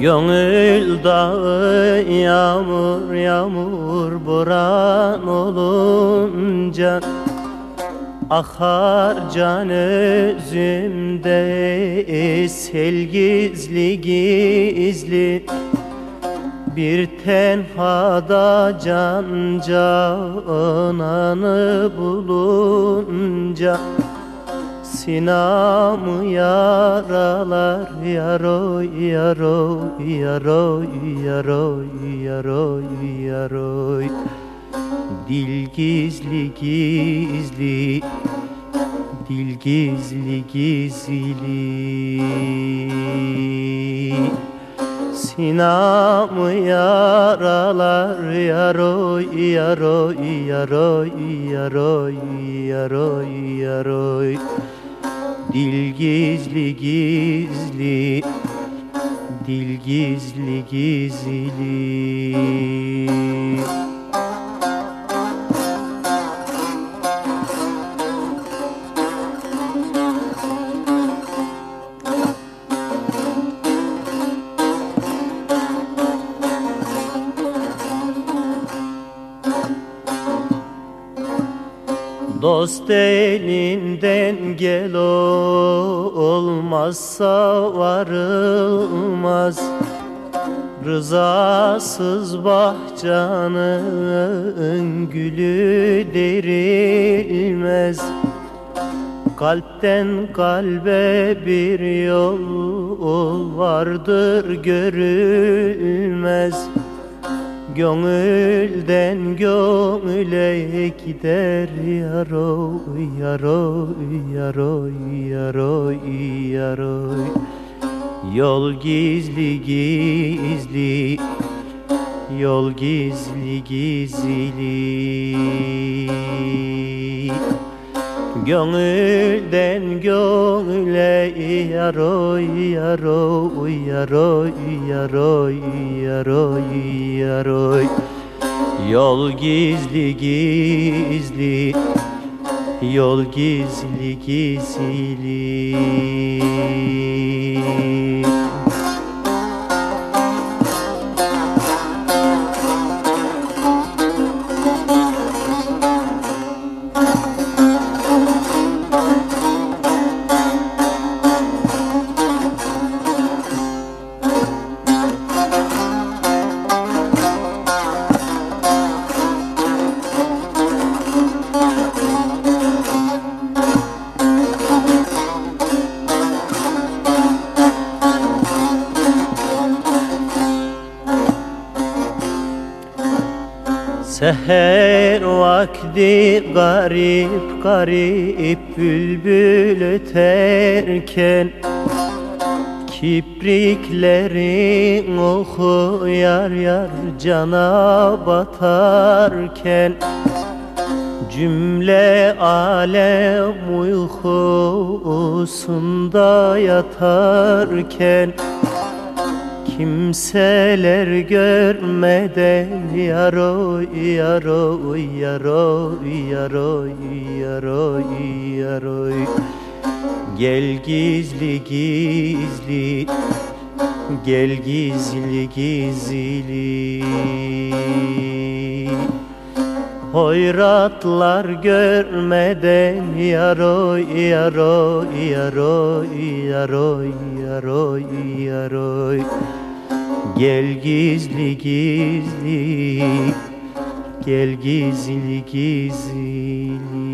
Gönül dağı yağmur yağmur boran olunca Akar can özümde sel gizli gizli Bir tenhada can cananı bulunca Sinamı yaralar yaroy yaroy yaroy yaroy yaroy yaroy. Dil gizli gizli Dil gizli gizli. Sinamı yaralar yaroy yaroy yaroy yaroy yaroy yaroy Dil gizli gizli Dil gizli gizli Dost elinden gel olmazsa varılmaz. Rızasız bahçanın gülü derilmez. Kalpten kalbe bir yol vardır görülmez Gönülden gönüle gider yaroy yaroy yaroy yaroy yaroy. Yol gizli gizli Yol gizli gizli Gönülden gönüle yaroy yaroy yaroy yaroy yaroy yaroy Yol gizli gizli Yol gizli gizli Seher vakti garip garip bülbül öterken Kipriklerin oku yar yar cana batarken Cümle alem uykusunda yatarken Kimseler görmeden yaroy yaroy yaroy yaroy yaroy yaroy. Gel gizli gizli Gel gizli gizli. Hoyratlar görmeden yaroy yaroy yaroy yaroy yaroy yaroy Gel gizli gizli Gel gizli gizli